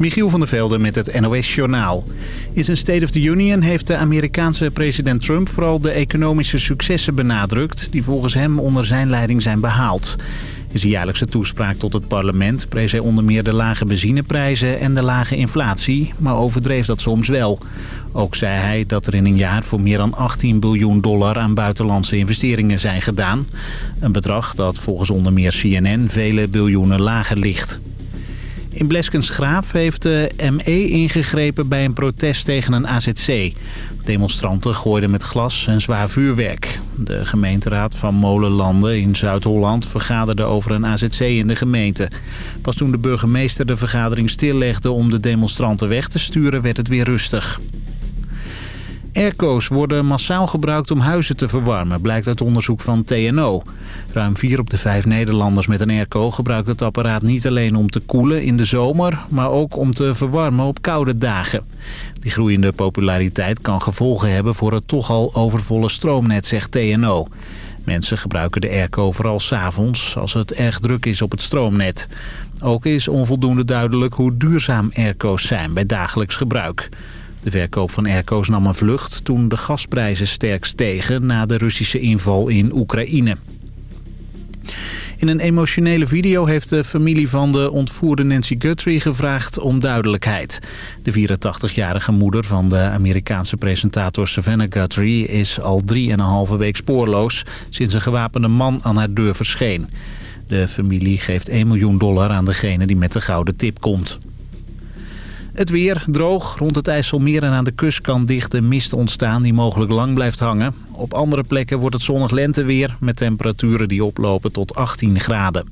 Michiel van der Velde met het NOS-journaal. In zijn State of the Union heeft de Amerikaanse president Trump vooral de economische successen benadrukt... die volgens hem onder zijn leiding zijn behaald. In zijn jaarlijkse toespraak tot het parlement prees hij onder meer de lage benzineprijzen en de lage inflatie, maar overdreef dat soms wel. Ook zei hij dat er in een jaar voor meer dan 18 biljoen dollar aan buitenlandse investeringen zijn gedaan. Een bedrag dat volgens onder meer CNN vele biljoenen lager ligt. In Bleskensgraaf heeft de ME ingegrepen bij een protest tegen een AZC. Demonstranten gooiden met glas en zwaar vuurwerk. De gemeenteraad van Molenlanden in Zuid-Holland vergaderde over een AZC in de gemeente. Pas toen de burgemeester de vergadering stillegde om de demonstranten weg te sturen werd het weer rustig. Airco's worden massaal gebruikt om huizen te verwarmen, blijkt uit onderzoek van TNO. Ruim 4 op de 5 Nederlanders met een airco gebruikt het apparaat niet alleen om te koelen in de zomer, maar ook om te verwarmen op koude dagen. Die groeiende populariteit kan gevolgen hebben voor het toch al overvolle stroomnet, zegt TNO. Mensen gebruiken de airco vooral s'avonds als het erg druk is op het stroomnet. Ook is onvoldoende duidelijk hoe duurzaam airco's zijn bij dagelijks gebruik. De verkoop van airco's nam een vlucht toen de gasprijzen sterk stegen na de Russische inval in Oekraïne. In een emotionele video heeft de familie van de ontvoerde Nancy Guthrie gevraagd om duidelijkheid. De 84-jarige moeder van de Amerikaanse presentator Savannah Guthrie is al 3,5 week spoorloos sinds een gewapende man aan haar deur verscheen. De familie geeft 1 miljoen dollar aan degene die met de gouden tip komt. Het weer droog. Rond het IJsselmeer en aan de kust kan dichte mist ontstaan die mogelijk lang blijft hangen. Op andere plekken wordt het zonnig lenteweer met temperaturen die oplopen tot 18 graden.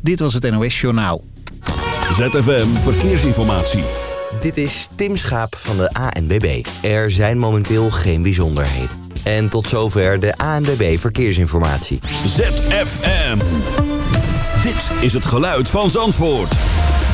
Dit was het NOS Journaal. ZFM Verkeersinformatie. Dit is Tim Schaap van de ANBB. Er zijn momenteel geen bijzonderheden. En tot zover de ANBB Verkeersinformatie. ZFM. Dit is het geluid van Zandvoort.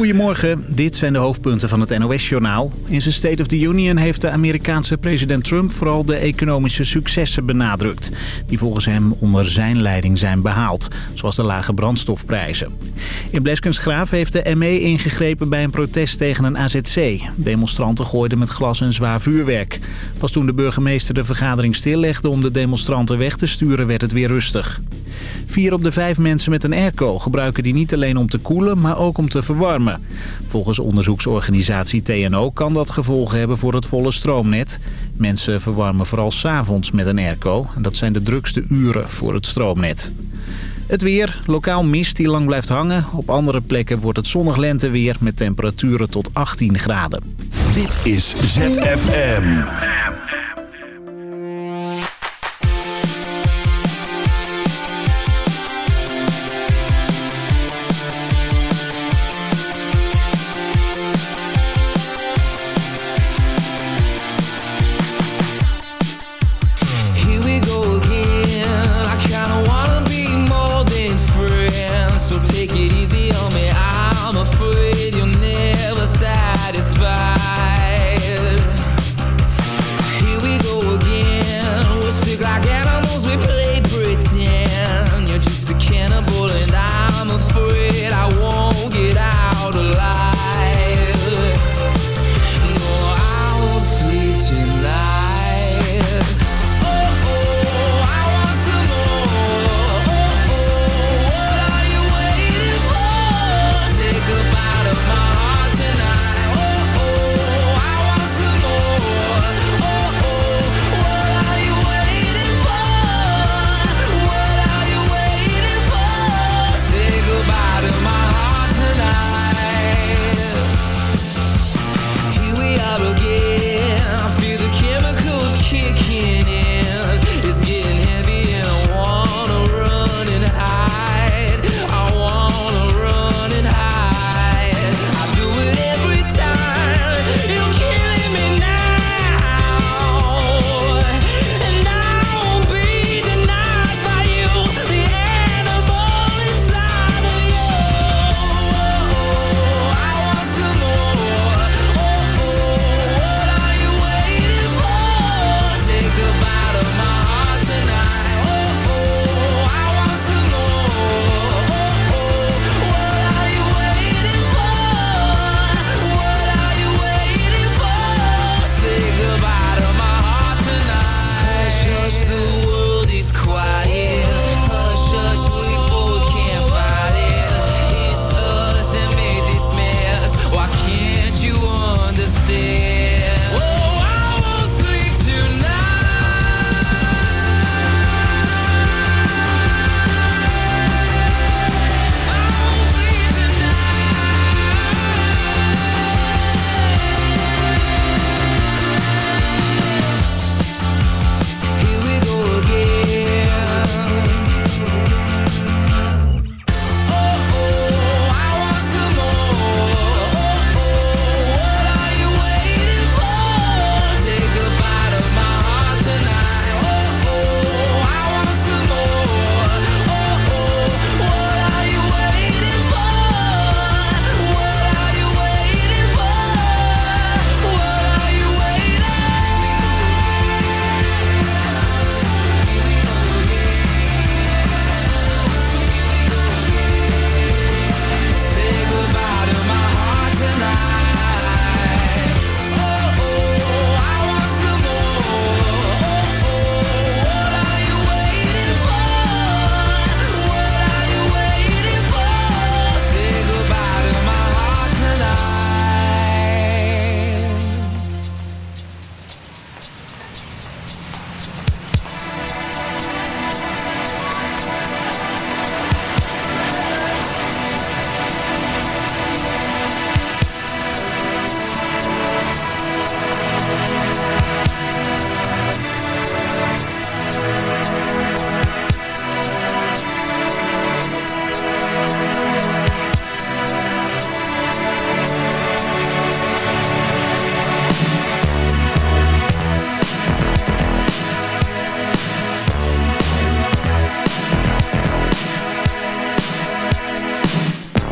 Goedemorgen, dit zijn de hoofdpunten van het NOS-journaal. In zijn State of the Union heeft de Amerikaanse president Trump vooral de economische successen benadrukt. Die volgens hem onder zijn leiding zijn behaald, zoals de lage brandstofprijzen. In Bleskensgraaf heeft de ME ingegrepen bij een protest tegen een AZC. Demonstranten gooiden met glas en zwaar vuurwerk. Pas toen de burgemeester de vergadering stillegde om de demonstranten weg te sturen werd het weer rustig. Vier op de vijf mensen met een airco gebruiken die niet alleen om te koelen, maar ook om te verwarmen. Volgens onderzoeksorganisatie TNO kan dat gevolgen hebben voor het volle stroomnet. Mensen verwarmen vooral s'avonds met een airco. En dat zijn de drukste uren voor het stroomnet. Het weer, lokaal mist die lang blijft hangen. Op andere plekken wordt het zonnig lenteweer met temperaturen tot 18 graden. Dit is ZFM.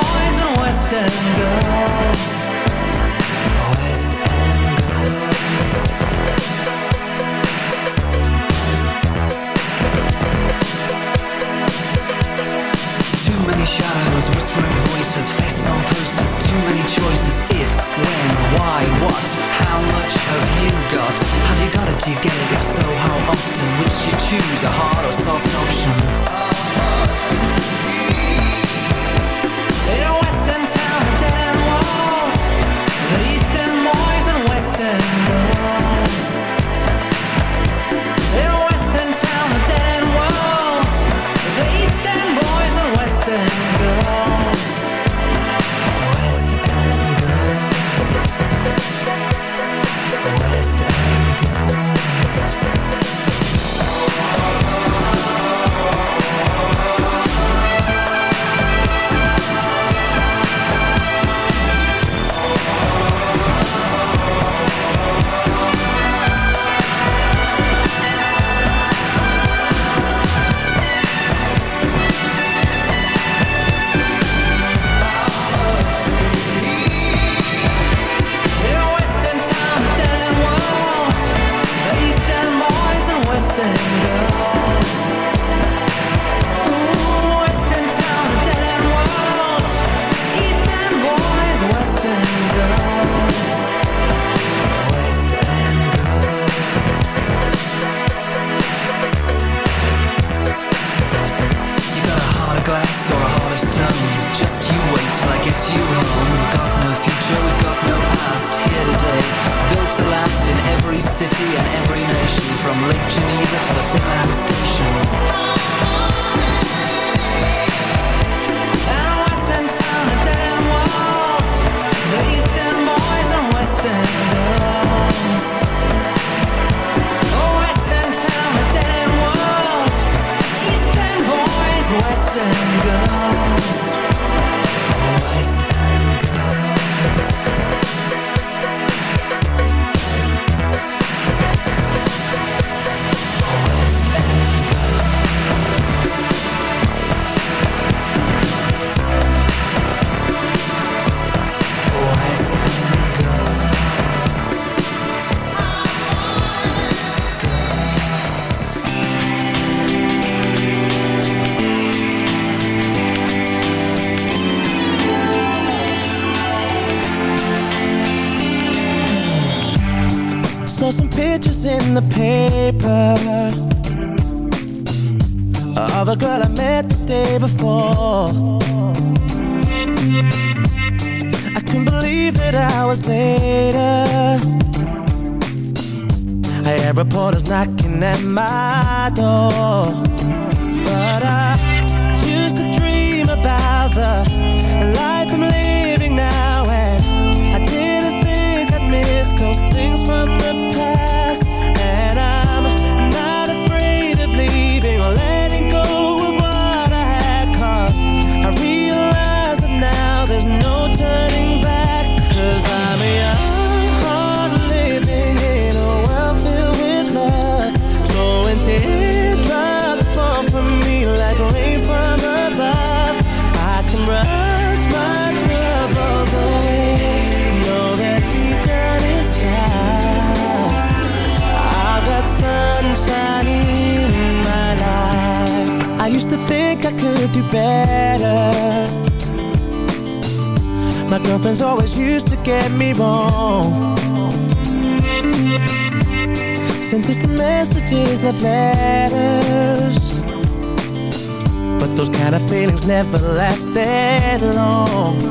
boys and West girls West girls Too many shadows, whispering voices face on posters, too many choices If, when, why, what, how much have you got? Have you got it, do you get it? If so, how often? Which you choose, a hard or soft option? In a western town, a dead end world. get me wrong. Sent distant messages, love letters But those kind of feelings never lasted long.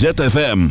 ZFM.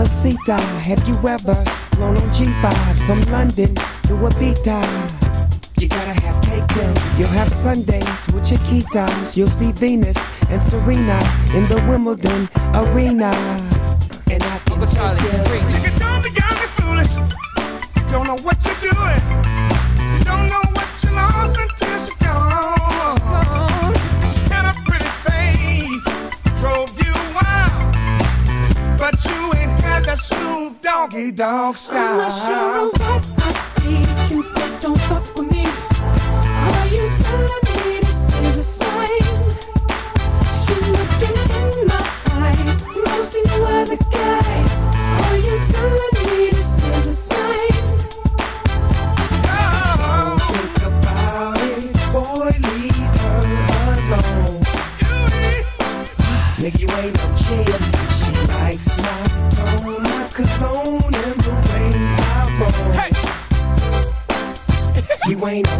mamacita, have you ever flown on G5 from London to Ibiza? You'll have Sundays with your Chiquitas. You'll see Venus and Serena in the Wimbledon arena. And I can Uncle Charlie, take you preach. Nigga, don't be young and foolish. You don't know what you're doing. You don't know what you lost until she's gone. She had a pretty face, drove you wild. But you ain't had that Snoop Doggy Dog style. I'm not sure style. what I see, Cupid, don't fuck with me. Nigga, you ain't no G. She likes my tone, my cologne, and the way I roll. You ain't no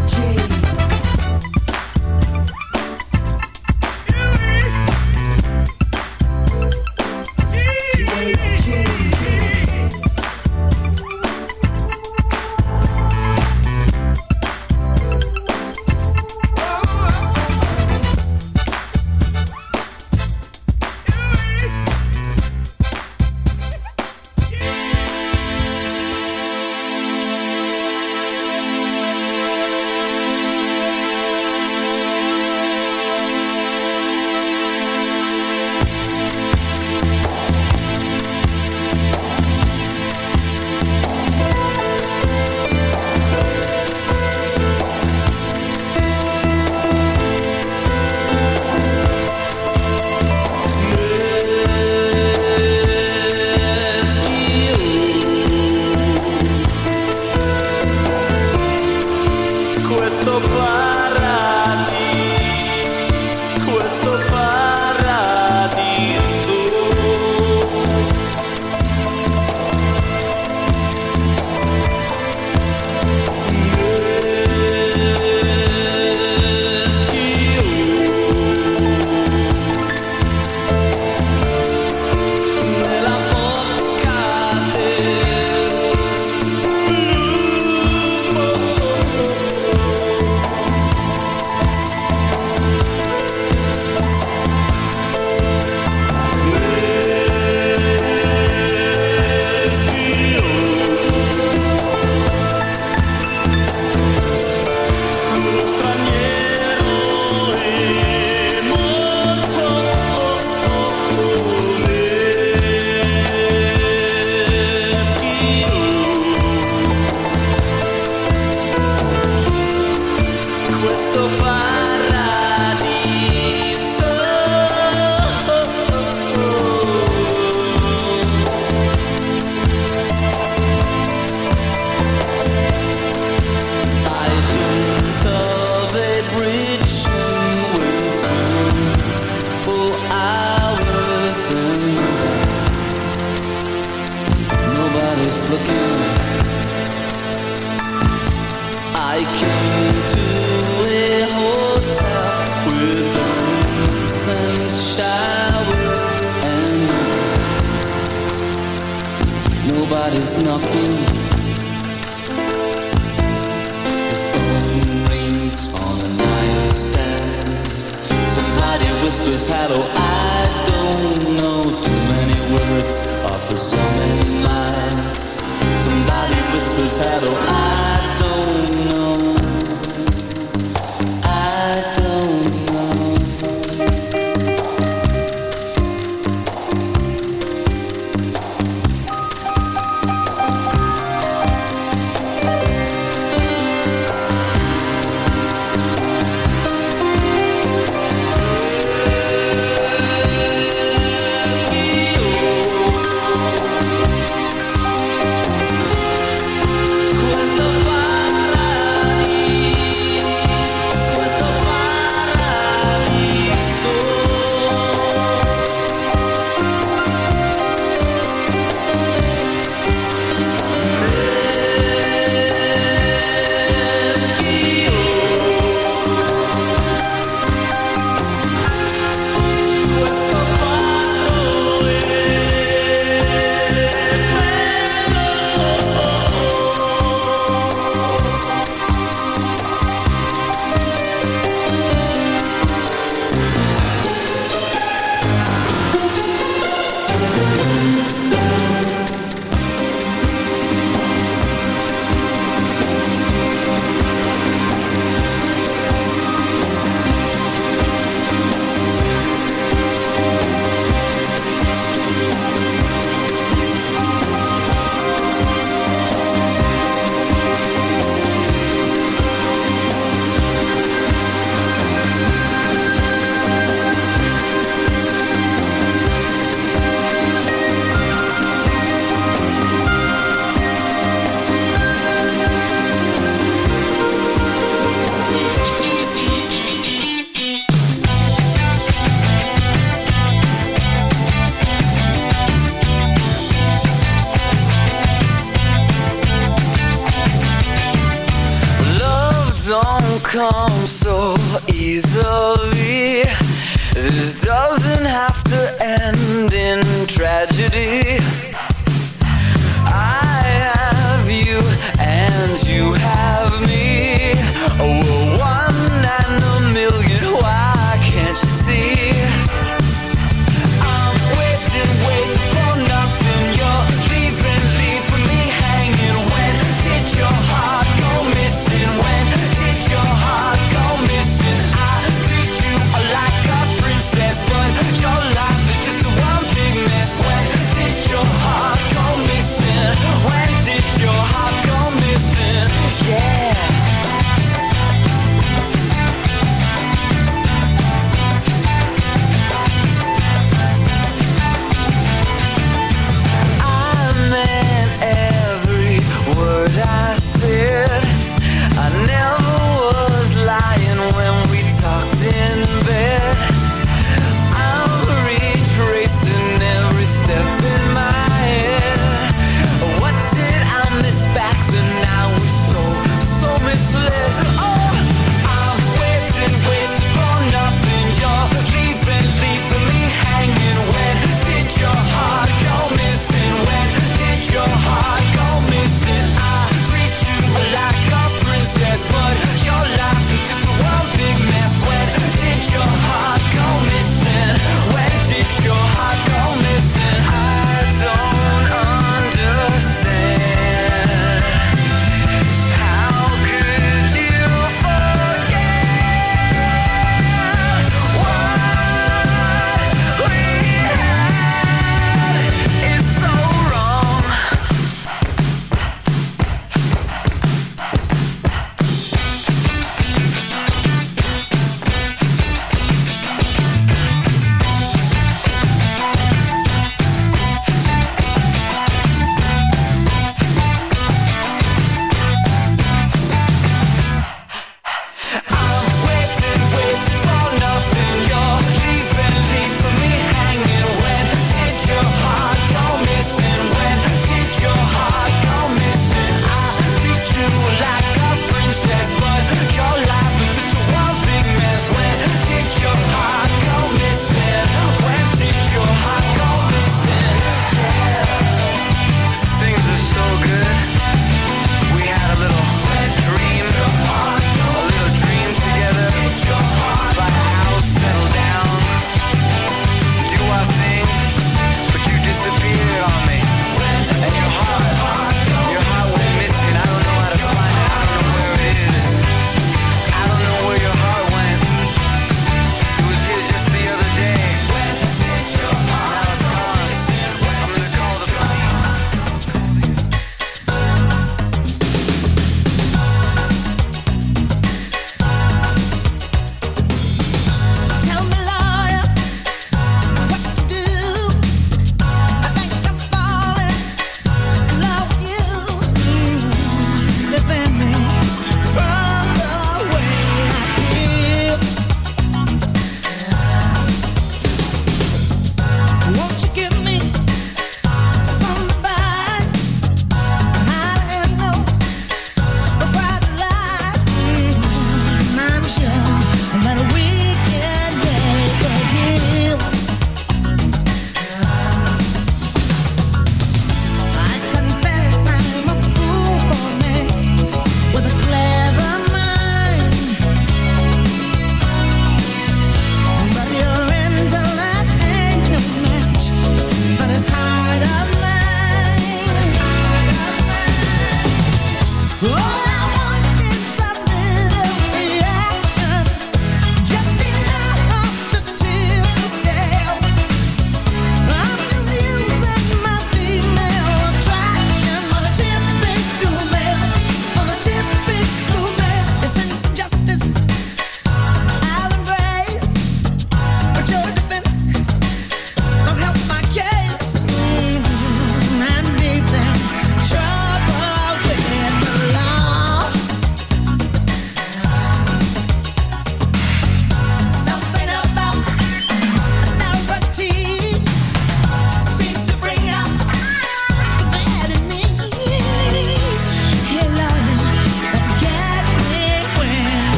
Oh!